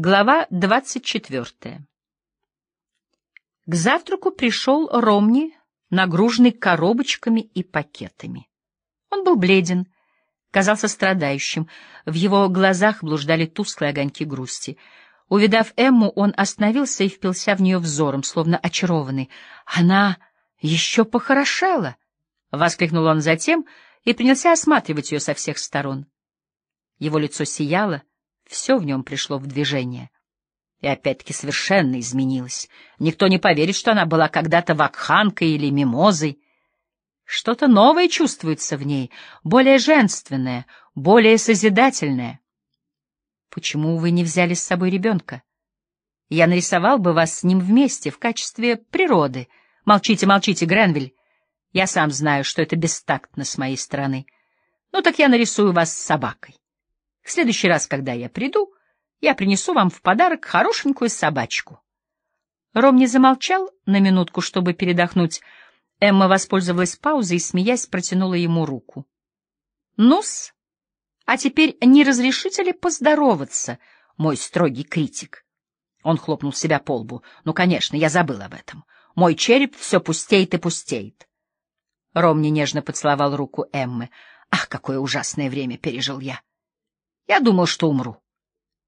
Глава двадцать четвертая. К завтраку пришел Ромни, нагруженный коробочками и пакетами. Он был бледен, казался страдающим, в его глазах блуждали тусклые огоньки грусти. Увидав Эмму, он остановился и впился в нее взором, словно очарованный. «Она еще похорошела!» — воскликнул он затем и принялся осматривать ее со всех сторон. Его лицо сияло, все в нем пришло в движение. И опять-таки совершенно изменилось. Никто не поверит, что она была когда-то вакханкой или мимозой. Что-то новое чувствуется в ней, более женственное, более созидательное. Почему вы не взяли с собой ребенка? Я нарисовал бы вас с ним вместе в качестве природы. Молчите, молчите, Гренвиль. Я сам знаю, что это бестактно с моей стороны. Ну так я нарисую вас с собакой. В следующий раз, когда я приду, я принесу вам в подарок хорошенькую собачку. Ром не замолчал на минутку, чтобы передохнуть. Эмма воспользовалась паузой и, смеясь, протянула ему руку. «Ну-с, а теперь не разрешите ли поздороваться, мой строгий критик?» Он хлопнул себя по лбу. «Ну, конечно, я забыл об этом. Мой череп все пустеет и пустеет». Ромни нежно поцеловал руку Эммы. «Ах, какое ужасное время пережил я! Я думал, что умру.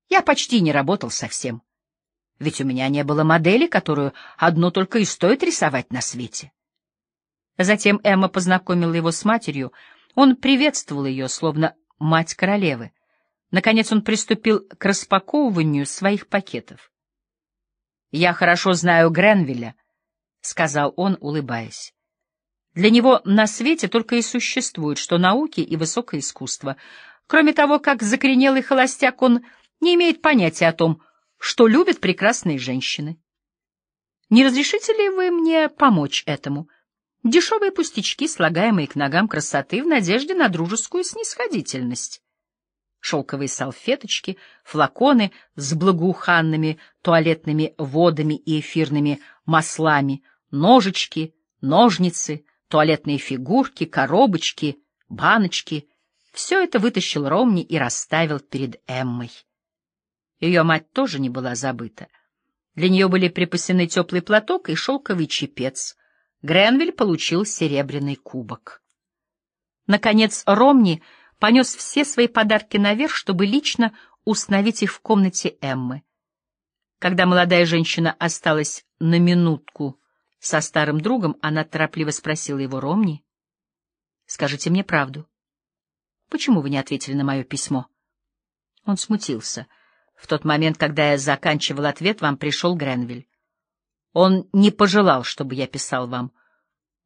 Я почти не работал совсем. Ведь у меня не было модели, которую одну только и стоит рисовать на свете. Затем Эмма познакомила его с матерью. Он приветствовал ее, словно мать королевы. Наконец он приступил к распаковыванию своих пакетов. «Я хорошо знаю Гренвилля», — сказал он, улыбаясь. «Для него на свете только и существует, что науки и высокое искусство — Кроме того, как закоренелый холостяк, он не имеет понятия о том, что любят прекрасные женщины. Не разрешите ли вы мне помочь этому? Дешевые пустячки, слагаемые к ногам красоты в надежде на дружескую снисходительность. Шелковые салфеточки, флаконы с благоуханными туалетными водами и эфирными маслами, ножички, ножницы, туалетные фигурки, коробочки, баночки, все это вытащил Ромни и расставил перед Эммой. Ее мать тоже не была забыта. Для нее были припасены теплый платок и шелковый чепец. Гренвиль получил серебряный кубок. Наконец Ромни понес все свои подарки наверх, чтобы лично установить их в комнате Эммы. Когда молодая женщина осталась на минутку со старым другом, она торопливо спросила его, «Ромни, скажите мне правду. Почему вы не ответили на мое письмо? Он смутился. В тот момент, когда я заканчивал ответ, вам пришел Гренвиль. Он не пожелал, чтобы я писал вам.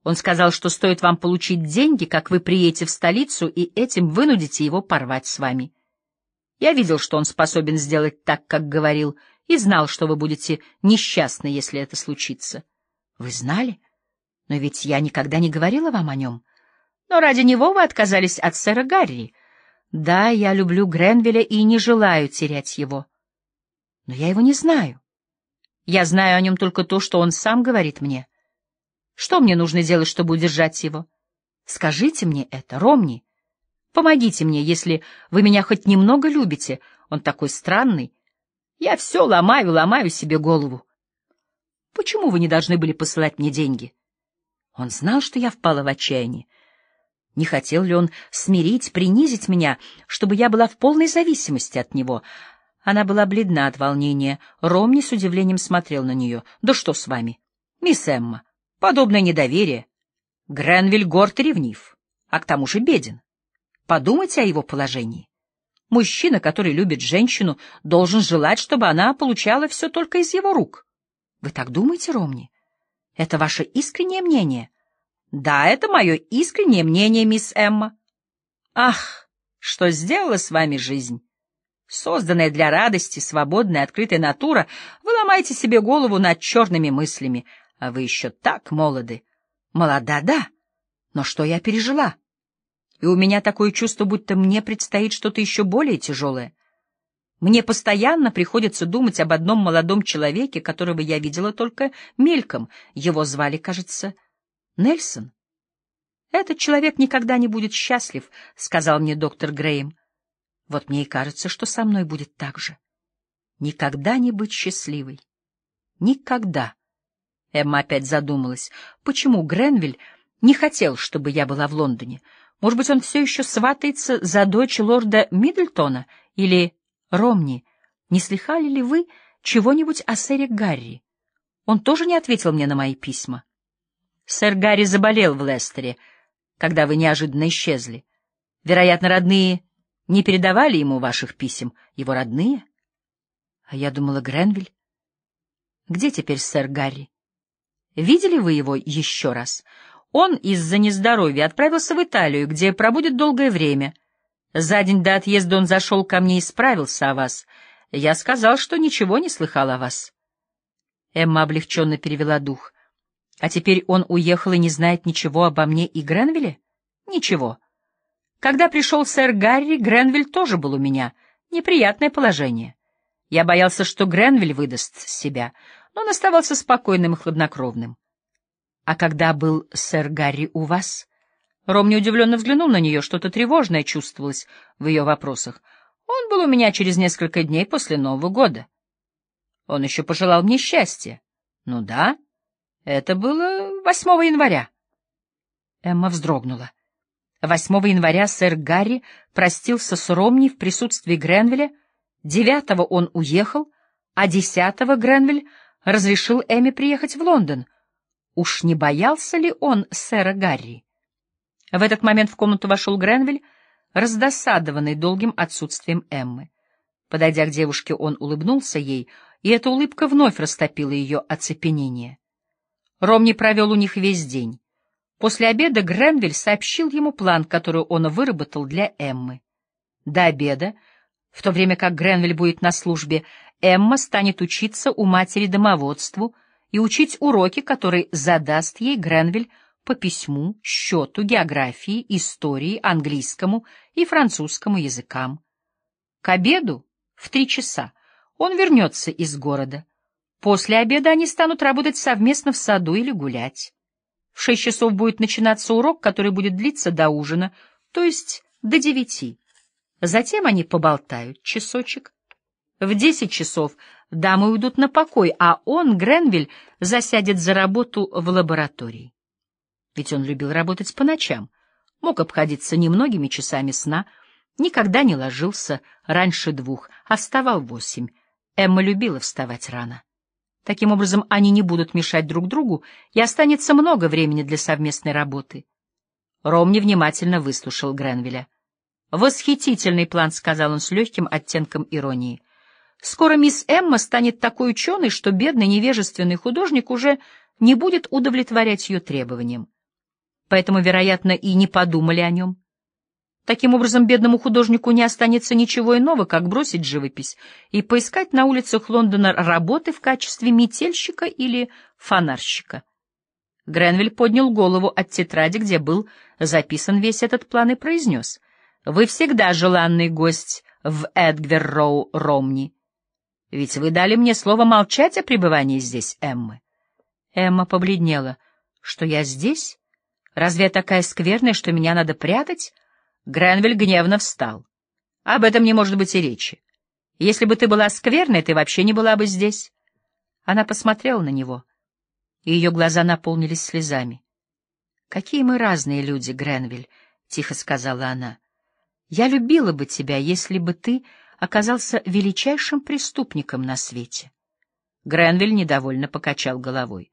Он сказал, что стоит вам получить деньги, как вы приедете в столицу, и этим вынудите его порвать с вами. Я видел, что он способен сделать так, как говорил, и знал, что вы будете несчастны, если это случится. Вы знали? Но ведь я никогда не говорила вам о нем. Но ради него вы отказались от сэра Гарри. Да, я люблю Гренвилля и не желаю терять его. Но я его не знаю. Я знаю о нем только то, что он сам говорит мне. Что мне нужно делать, чтобы удержать его? Скажите мне это, Ромни. Помогите мне, если вы меня хоть немного любите. Он такой странный. Я все ломаю, ломаю себе голову. Почему вы не должны были посылать мне деньги? Он знал, что я впала в отчаяние. Не хотел ли он смирить, принизить меня, чтобы я была в полной зависимости от него? Она была бледна от волнения. Ромни с удивлением смотрел на нее. «Да что с вами?» «Мисс Эмма, подобное недоверие. Гренвиль горд ревнив, а к тому же беден. Подумайте о его положении. Мужчина, который любит женщину, должен желать, чтобы она получала все только из его рук. Вы так думаете, Ромни? Это ваше искреннее мнение?» Да, это мое искреннее мнение, мисс Эмма. Ах, что сделала с вами жизнь! Созданная для радости, свободная, открытая натура, вы ломаете себе голову над черными мыслями, а вы еще так молоды. Молода, да, но что я пережила? И у меня такое чувство, будто мне предстоит что-то еще более тяжелое. Мне постоянно приходится думать об одном молодом человеке, которого я видела только мельком. Его звали, кажется, Нельсон? Этот человек никогда не будет счастлив, — сказал мне доктор Грейм. Вот мне и кажется, что со мной будет так же. Никогда не быть счастливой. Никогда. Эмма опять задумалась, почему Гренвиль не хотел, чтобы я была в Лондоне. Может быть, он все еще сватается за дочь лорда Миддлтона или Ромни. Не слыхали ли вы чего-нибудь о сэре Гарри? Он тоже не ответил мне на мои письма. Сэр Гарри заболел в Лестере, когда вы неожиданно исчезли. Вероятно, родные не передавали ему ваших писем. Его родные? А я думала, Гренвиль. Где теперь сэр Гарри? Видели вы его еще раз? Он из-за нездоровья отправился в Италию, где пробудет долгое время. За день до отъезда он зашел ко мне и справился о вас. Я сказал, что ничего не слыхал о вас. Эмма облегченно перевела дух. А теперь он уехал и не знает ничего обо мне и Гренвилле? Ничего. Когда пришел сэр Гарри, Гренвиль тоже был у меня. Неприятное положение. Я боялся, что Гренвиль выдаст себя, но он оставался спокойным и хладнокровным. А когда был сэр Гарри у вас? Ромни удивленно взглянул на нее, что-то тревожное чувствовалось в ее вопросах. Он был у меня через несколько дней после Нового года. Он еще пожелал мне счастья. Ну да, это было 8 января. Эмма вздрогнула. 8 января сэр Гарри простился с Ромни в присутствии Гренвилля, 9 он уехал, а 10 Гренвиль разрешил Эмме приехать в Лондон. Уж не боялся ли он сэра Гарри? В этот момент в комнату вошел Гренвиль, раздосадованный долгим отсутствием Эммы. Подойдя к девушке, он улыбнулся ей, и эта улыбка вновь растопила ее оцепенение. Ромни провел у них весь день. После обеда Гренвиль сообщил ему план, который он выработал для Эммы. До обеда, в то время как Гренвиль будет на службе, Эмма станет учиться у матери домоводству и учить уроки, которые задаст ей Гренвиль по письму, счету, географии, истории, английскому и французскому языкам. К обеду в три часа он вернется из города. После обеда они станут работать совместно в саду или гулять. В шесть часов будет начинаться урок, который будет длиться до ужина, то есть до девяти. Затем они поболтают часочек. В десять часов дамы уйдут на покой, а он, Гренвиль, засядет за работу в лаборатории. Ведь он любил работать по ночам, мог обходиться немногими часами сна, никогда не ложился раньше двух, а вставал восемь. Эмма любила вставать рано. Таким образом, они не будут мешать друг другу, и останется много времени для совместной работы. Ромни внимательно выслушал Гренвилля. «Восхитительный план», — сказал он с легким оттенком иронии. «Скоро мисс Эмма станет такой ученой, что бедный невежественный художник уже не будет удовлетворять ее требованиям. Поэтому, вероятно, и не подумали о нем. Таким образом, бедному художнику не останется ничего иного, как бросить живопись и поискать на улицах Лондона работы в качестве метельщика или фонарщика. Гренвиль поднял голову от тетради, где был записан весь этот план, и произнес. «Вы всегда желанный гость в Эдгвер-Роу, Ромни. Ведь вы дали мне слово молчать о пребывании здесь Эммы». Эмма побледнела. «Что я здесь? Разве я такая скверная, что меня надо прятать?» Гренвиль гневно встал. Об этом не может быть и речи. Если бы ты была скверной, ты вообще не была бы здесь. Она посмотрела на него, и ее глаза наполнились слезами. «Какие мы разные люди, Гренвиль», — тихо сказала она. «Я любила бы тебя, если бы ты оказался величайшим преступником на свете». Гренвиль недовольно покачал головой.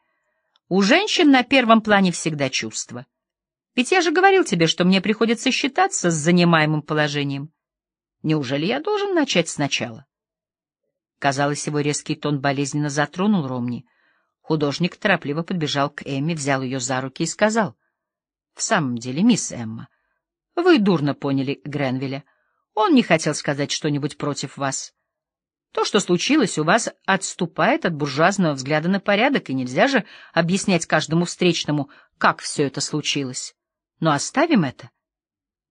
«У женщин на первом плане всегда чувства. Ведь я же говорил тебе, что мне приходится считаться с занимаемым положением. Неужели я должен начать сначала? Казалось, его резкий тон болезненно затронул Ромни. Художник торопливо подбежал к Эмме, взял ее за руки и сказал. — В самом деле, мисс Эмма, вы дурно поняли Гренвилля. Он не хотел сказать что-нибудь против вас. То, что случилось у вас, отступает от буржуазного взгляда на порядок, и нельзя же объяснять каждому встречному, как все это случилось. Но оставим это.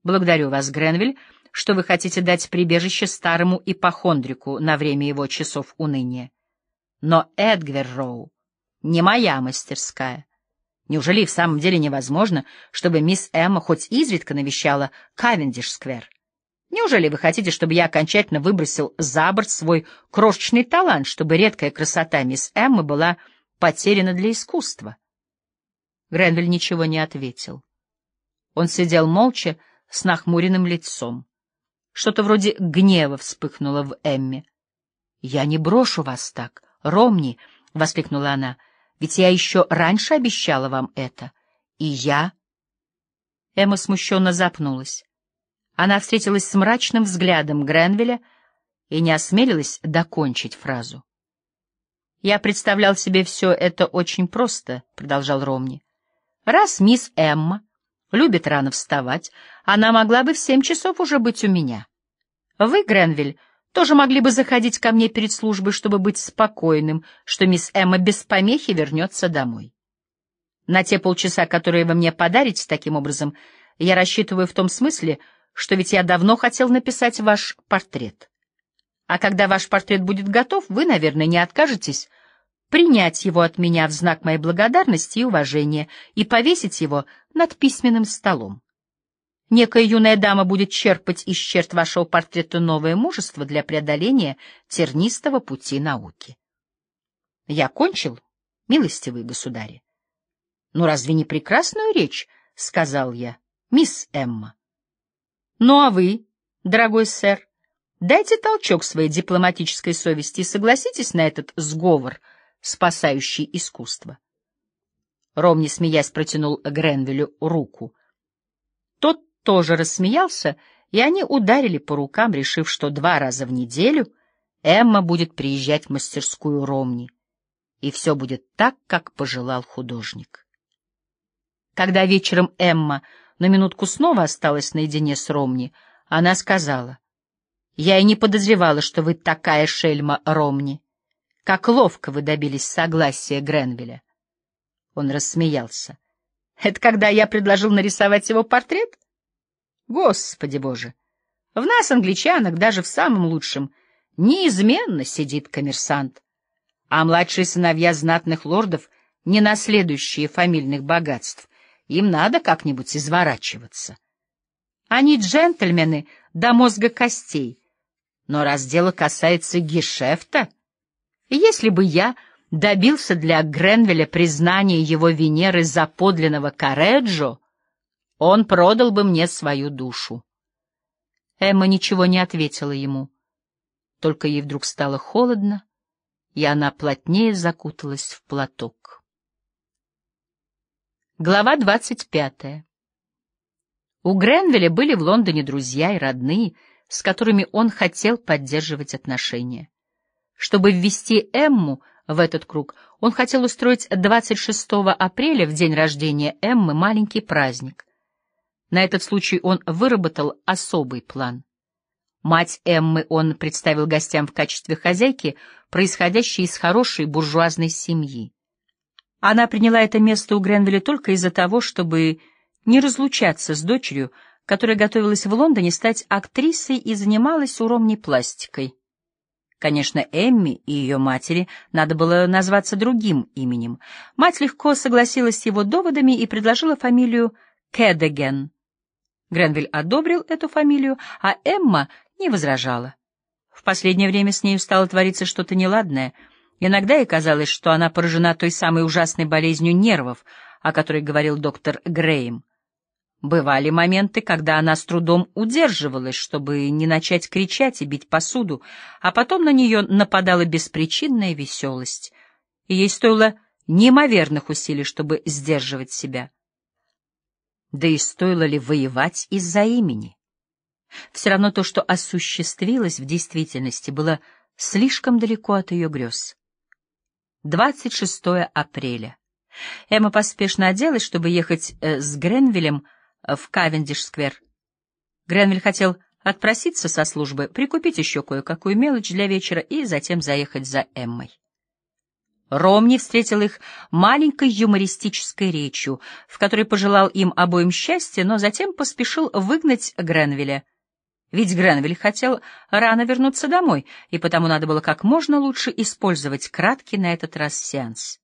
Благодарю вас, Гренвиль, что вы хотите дать прибежище старому ипохондрику на время его часов уныния. Но Эдгвер Роу не моя мастерская. Неужели в самом деле невозможно, чтобы мисс Эмма хоть изредка навещала Кавендиш-сквер? Неужели вы хотите, чтобы я окончательно выбросил за борт свой крошечный талант, чтобы редкая красота мисс Эммы была потеряна для искусства? Гренвиль ничего не ответил. Он сидел молча, с нахмуренным лицом. Что-то вроде гнева вспыхнуло в Эмме. — Я не брошу вас так, Ромни, — воскликнула она, — ведь я еще раньше обещала вам это. И я... Эмма смущенно запнулась. Она встретилась с мрачным взглядом Гренвилля и не осмелилась докончить фразу. «Я представлял себе все это очень просто», — продолжал Ромни. «Раз мисс Эмма любит рано вставать, она могла бы в семь часов уже быть у меня. Вы, Гренвиль, тоже могли бы заходить ко мне перед службой, чтобы быть спокойным, что мисс Эмма без помехи вернется домой. На те полчаса, которые вы мне подарите таким образом, я рассчитываю в том смысле, что ведь я давно хотел написать ваш портрет. А когда ваш портрет будет готов, вы, наверное, не откажетесь принять его от меня в знак моей благодарности и уважения и повесить его над письменным столом. Некая юная дама будет черпать из черт вашего портрета новое мужество для преодоления тернистого пути науки. Я кончил, милостивые государи. — Ну, разве не прекрасную речь? — сказал я, мисс Эмма. Ну а вы, дорогой сэр, дайте толчок своей дипломатической совести и согласитесь на этот сговор, спасающий искусство. Ромни, смеясь, протянул Гренвилю руку. Тот тоже рассмеялся, и они ударили по рукам, решив, что два раза в неделю Эмма будет приезжать в мастерскую Ромни, и все будет так, как пожелал художник. Когда вечером Эмма на минутку снова осталась наедине с Ромни, она сказала, «Я и не подозревала, что вы такая шельма, Ромни. Как ловко вы добились согласия Гренвилля». Он рассмеялся. «Это когда я предложил нарисовать его портрет? Господи боже! В нас, англичанах, даже в самом лучшем, неизменно сидит коммерсант, а младшие сыновья знатных лордов, не наследующие фамильных богатств, им надо как-нибудь изворачиваться. Они джентльмены до мозга костей. Но раз дело касается гешефта, если бы я добился для Гренвеля признания его Венеры за подлинного Кареджо, он продал бы мне свою душу. Эмма ничего не ответила ему. Только ей вдруг стало холодно, и она плотнее закуталась в платок. Глава двадцать пятая. У Гренвилля были в Лондоне друзья и родные, с которыми он хотел поддерживать отношения. Чтобы ввести Эмму в этот круг, он хотел устроить 26 апреля, в день рождения Эммы, маленький праздник. На этот случай он выработал особый план. Мать Эммы он представил гостям в качестве хозяйки, происходящей из хорошей буржуазной семьи. Она приняла это место у Гренвилля только из-за того, чтобы не разлучаться с дочерью, которая готовилась в Лондоне стать актрисой и занималась уромней пластикой. Конечно, Эмми и ее матери надо было назваться другим именем. Мать легко согласилась с его доводами и предложила фамилию Кэдеген. Гренвиль одобрил эту фамилию, а Эмма не возражала. В последнее время с нею стало твориться что-то неладное — Иногда ей казалось, что она поражена той самой ужасной болезнью нервов, о которой говорил доктор Грейм. Бывали моменты, когда она с трудом удерживалась, чтобы не начать кричать и бить посуду, а потом на нее нападала беспричинная веселость, и ей стоило неимоверных усилий, чтобы сдерживать себя. Да и стоило ли воевать из-за имени? Все равно то, что осуществилось в действительности, было слишком далеко от ее грез. 26 апреля. Эмма поспешно оделась, чтобы ехать э, с Гренвиллем э, в Кавендиш-сквер. Гренвиль хотел отпроситься со службы, прикупить еще кое-какую мелочь для вечера и затем заехать за Эммой. Ромни встретил их маленькой юмористической речью, в которой пожелал им обоим счастья, но затем поспешил выгнать Гренвилля — ведь Гренвиль хотел рано вернуться домой, и потому надо было как можно лучше использовать краткий на этот раз сеанс.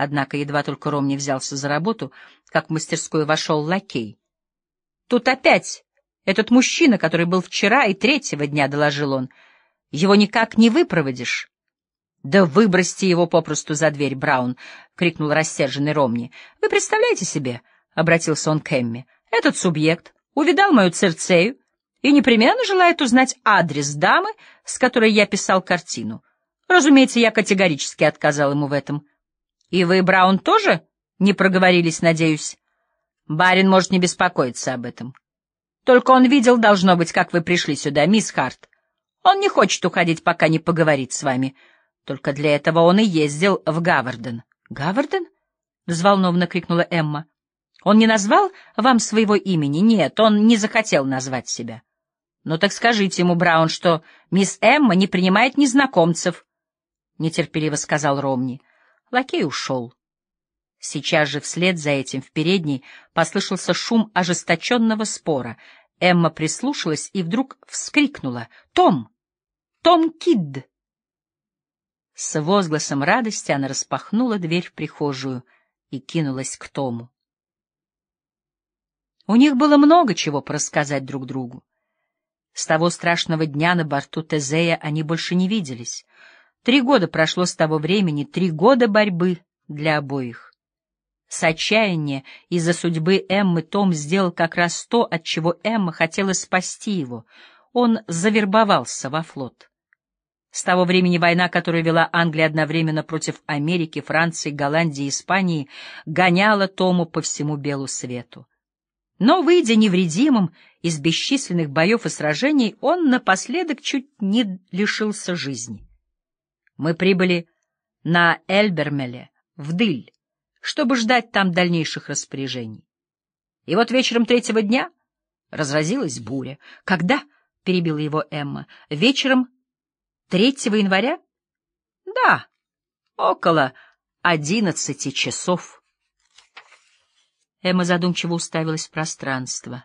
Однако едва только Ром не взялся за работу, как в мастерскую вошел лакей. — Тут опять Этот мужчина, который был вчера и третьего дня, — доложил он, — его никак не выпроводишь. — Да выбросьте его попросту за дверь, Браун! — крикнул рассерженный Ромни. — Вы представляете себе, — обратился он к Эмми, — этот субъект увидал мою Церцею и непременно желает узнать адрес дамы, с которой я писал картину. Разумеется, я категорически отказал ему в этом. — И вы, Браун, тоже не проговорились, надеюсь? Барин может не беспокоиться об этом. Только он видел, должно быть, как вы пришли сюда, мисс Харт. Он не хочет уходить, пока не поговорит с вами. Только для этого он и ездил в Гаварден. — Гаварден? — взволнованно крикнула Эмма. — Он не назвал вам своего имени? Нет, он не захотел назвать себя. — Ну так скажите ему, Браун, что мисс Эмма не принимает незнакомцев, — нетерпеливо сказал Ромни. Лакей ушел. Сейчас же вслед за этим в передней послышался шум ожесточенного спора. Эмма прислушалась и вдруг вскрикнула. «Том! Том Кидд!» С возгласом радости она распахнула дверь в прихожую и кинулась к Тому. У них было много чего порассказать друг другу. С того страшного дня на борту Тезея они больше не виделись. Три года прошло с того времени, три года борьбы для обоих. С отчаяния из-за судьбы Эммы Том сделал как раз то, от чего Эмма хотела спасти его. Он завербовался во флот. С того времени война, которую вела Англия одновременно против Америки, Франции, Голландии и Испании, гоняла Тому по всему белу свету. Но, выйдя невредимым из бесчисленных боев и сражений, он напоследок чуть не лишился жизни. Мы прибыли на Эльбермеле, в Дыль, чтобы ждать там дальнейших распоряжений. И вот вечером третьего дня разразилась буря. Когда? — перебила его Эмма. — Вечером третьего января? — Да, около одиннадцати часов. Эмма задумчиво уставилась в пространство.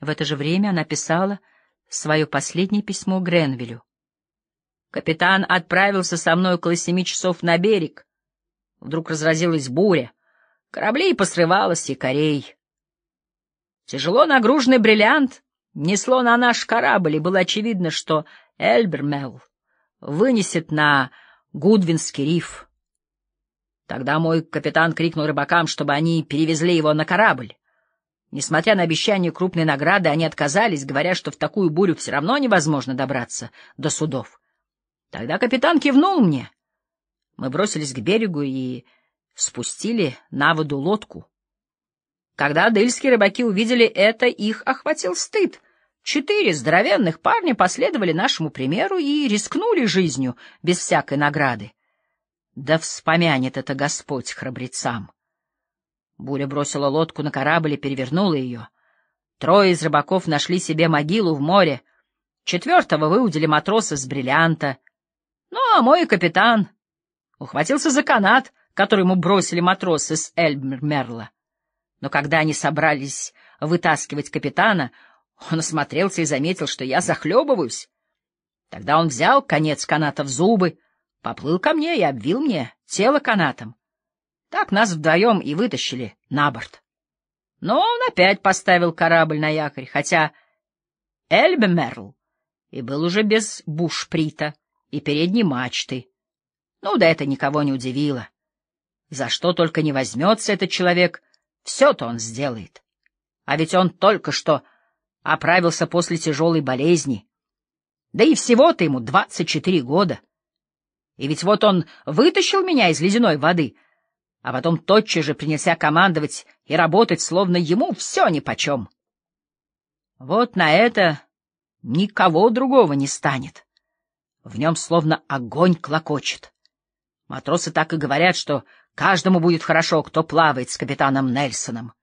В это же время она писала свое последнее письмо Гренвилю. Капитан отправился со мной около семи часов на берег. Вдруг разразилась буря. Кораблей посрывалось якорей. Тяжело нагруженный бриллиант несло на наш корабль, и было очевидно, что Эльбермел вынесет на Гудвинский риф. Тогда мой капитан крикнул рыбакам, чтобы они перевезли его на корабль. Несмотря на обещание крупной награды, они отказались, говоря, что в такую бурю все равно невозможно добраться до судов. Тогда капитан кивнул мне. Мы бросились к берегу и спустили на воду лодку. Когда адельские рыбаки увидели это, их охватил стыд. Четыре здоровенных парня последовали нашему примеру и рискнули жизнью без всякой награды. Да вспомянет это Господь храбрецам. Буря бросила лодку на корабль и перевернула ее. Трое из рыбаков нашли себе могилу в море. Четвертого выудили матроса с бриллианта. Ну, а мой капитан ухватился за канат, который ему бросили матросы с Эльмерла. Но когда они собрались вытаскивать капитана, он осмотрелся и заметил, что я захлебываюсь. Тогда он взял конец каната в зубы, поплыл ко мне и обвил мне тело канатом. Так нас вдвоем и вытащили на борт. Но он опять поставил корабль на якорь, хотя Эльбемерл и был уже без бушприта и передней мачты. Ну, да это никого не удивило. За что только не возьмется этот человек, все-то он сделает. А ведь он только что оправился после тяжелой болезни. Да и всего-то ему двадцать четыре года. И ведь вот он вытащил меня из ледяной воды, а потом тотчас же принялся командовать и работать, словно ему все нипочем. Вот на это никого другого не станет. В нем словно огонь клокочет. Матросы так и говорят, что каждому будет хорошо, кто плавает с капитаном Нельсоном.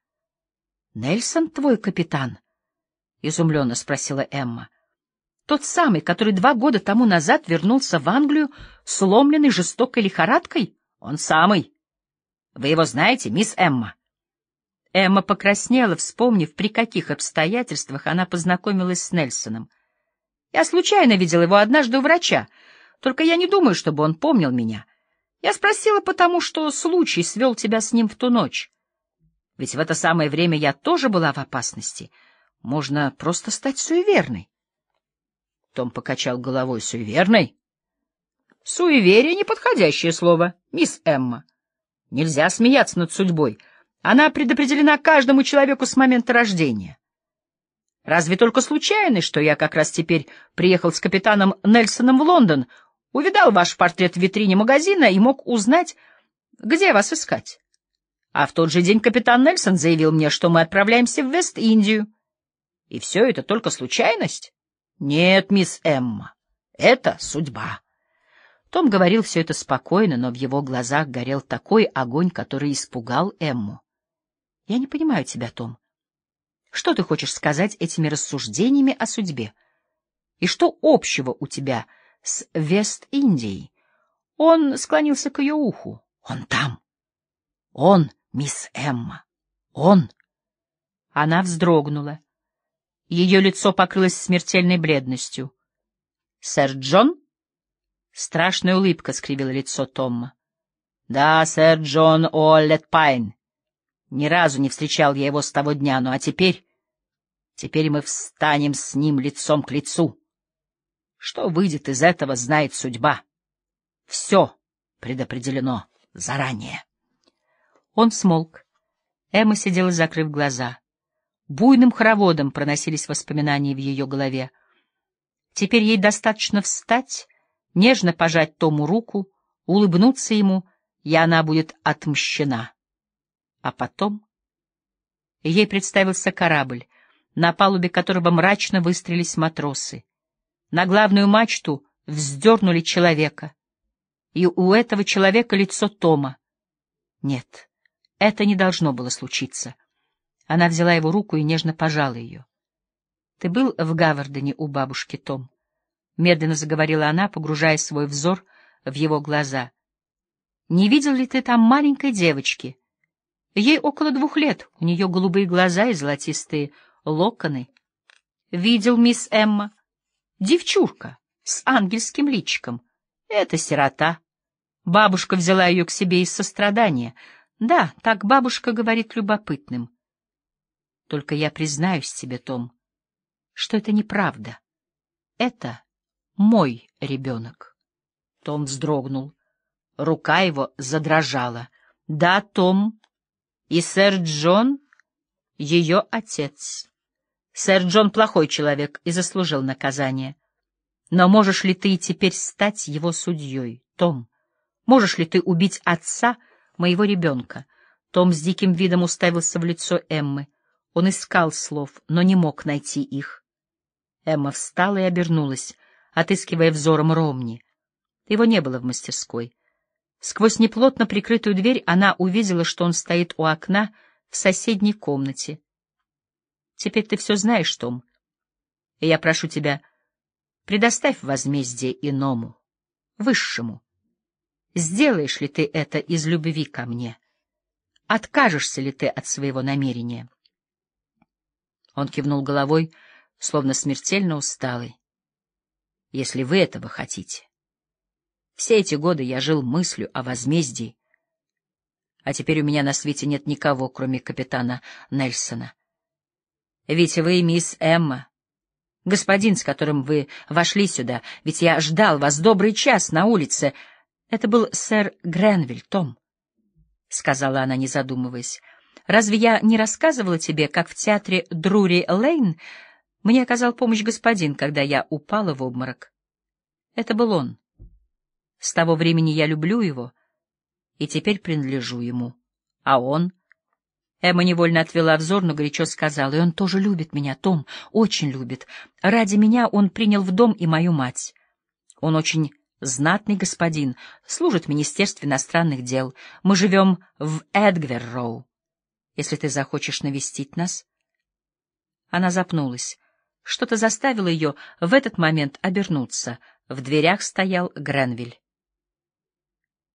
— Нельсон твой капитан? — изумленно спросила Эмма. — Тот самый, который два года тому назад вернулся в Англию, сломленный жестокой лихорадкой? Он самый. Вы его знаете, мисс Эмма? Эмма покраснела, вспомнив, при каких обстоятельствах она познакомилась с Нельсоном. Я случайно видел его однажды у врача, только я не думаю, чтобы он помнил меня. Я спросила потому, что случай свел тебя с ним в ту ночь. Ведь в это самое время я тоже была в опасности. Можно просто стать суеверной. Том покачал головой. Суеверной? Суеверие — неподходящее слово, мисс Эмма. Нельзя смеяться над судьбой. Она предопределена каждому человеку с момента рождения. Разве только случайно, что я как раз теперь приехал с капитаном Нельсоном в Лондон, увидал ваш портрет в витрине магазина и мог узнать, где вас искать. А в тот же день капитан Нельсон заявил мне, что мы отправляемся в Вест-Индию. И все это только случайность? Нет, мисс Эмма, это судьба. Том говорил все это спокойно, но в его глазах горел такой огонь, который испугал Эмму. — Я не понимаю тебя, Том. Что ты хочешь сказать этими рассуждениями о судьбе? И что общего у тебя с Вест-Индией? Он склонился к ее уху. Он там. Он, мисс Эмма. Он. Она вздрогнула. Ее лицо покрылось смертельной бледностью. — Сэр Джон? Страшная улыбка скривила лицо Томма. — Да, сэр Джон Оллет Пайн. Ни разу не встречал я его с того дня, ну а теперь... Теперь мы встанем с ним лицом к лицу. Что выйдет из этого, знает судьба. Все предопределено заранее. Он смолк. Эмма сидела, закрыв глаза. Буйным хороводом проносились воспоминания в ее голове. Теперь ей достаточно встать, нежно пожать Тому руку, улыбнуться ему, и она будет отмщена. А потом ей представился корабль, на палубе которого мрачно выстрелились матросы. На главную мачту вздернули человека, и у этого человека лицо Тома. Нет, это не должно было случиться. Она взяла его руку и нежно пожала ее. — Ты был в Гавардене у бабушки, Том? — медленно заговорила она, погружая свой взор в его глаза. — Не видел ли ты там маленькой девочки? Ей около двух лет, у нее голубые глаза и золотистые локоны. — Видел, мисс Эмма. Девчурка с ангельским личиком. Это сирота. Бабушка взяла ее к себе из сострадания. Да, так бабушка говорит любопытным. Только я признаюсь тебе, Том, что это неправда. Это мой ребенок. Том вздрогнул. Рука его задрожала. Да, Том, и сэр Джон — ее отец. Сэр Джон плохой человек и заслужил наказание. Но можешь ли ты теперь стать его судьей, Том? Можешь ли ты убить отца моего ребенка? Том с диким видом уставился в лицо Эммы. Он искал слов, но не мог найти их. Эмма встала и обернулась, отыскивая взором Ромни. Его не было в мастерской. Сквозь неплотно прикрытую дверь она увидела, что он стоит у окна в соседней комнате. «Теперь ты все знаешь, Том, и я прошу тебя, предоставь возмездие иному, высшему. Сделаешь ли ты это из любви ко мне? Откажешься ли ты от своего намерения?» Он кивнул головой, словно смертельно усталый. «Если вы этого хотите. Все эти годы я жил мыслью о возмездии, а теперь у меня на свете нет никого, кроме капитана Нельсона. Ведь вы, мисс Эмма, господин, с которым вы вошли сюда, ведь я ждал вас добрый час на улице. Это был сэр Гренвиль, Том, — сказала она, не задумываясь. Разве я не рассказывала тебе, как в театре Друри-Лейн мне оказал помощь господин, когда я упала в обморок? Это был он. С того времени я люблю его и теперь принадлежу ему. А он... Эмма невольно отвела взор, но горячо сказала, и он тоже любит меня, Том, очень любит. Ради меня он принял в дом и мою мать. Он очень знатный господин, служит в Министерстве иностранных дел. Мы живем в Эдгвер-Роу если ты захочешь навестить нас. Она запнулась. Что-то заставило ее в этот момент обернуться. В дверях стоял Гренвиль.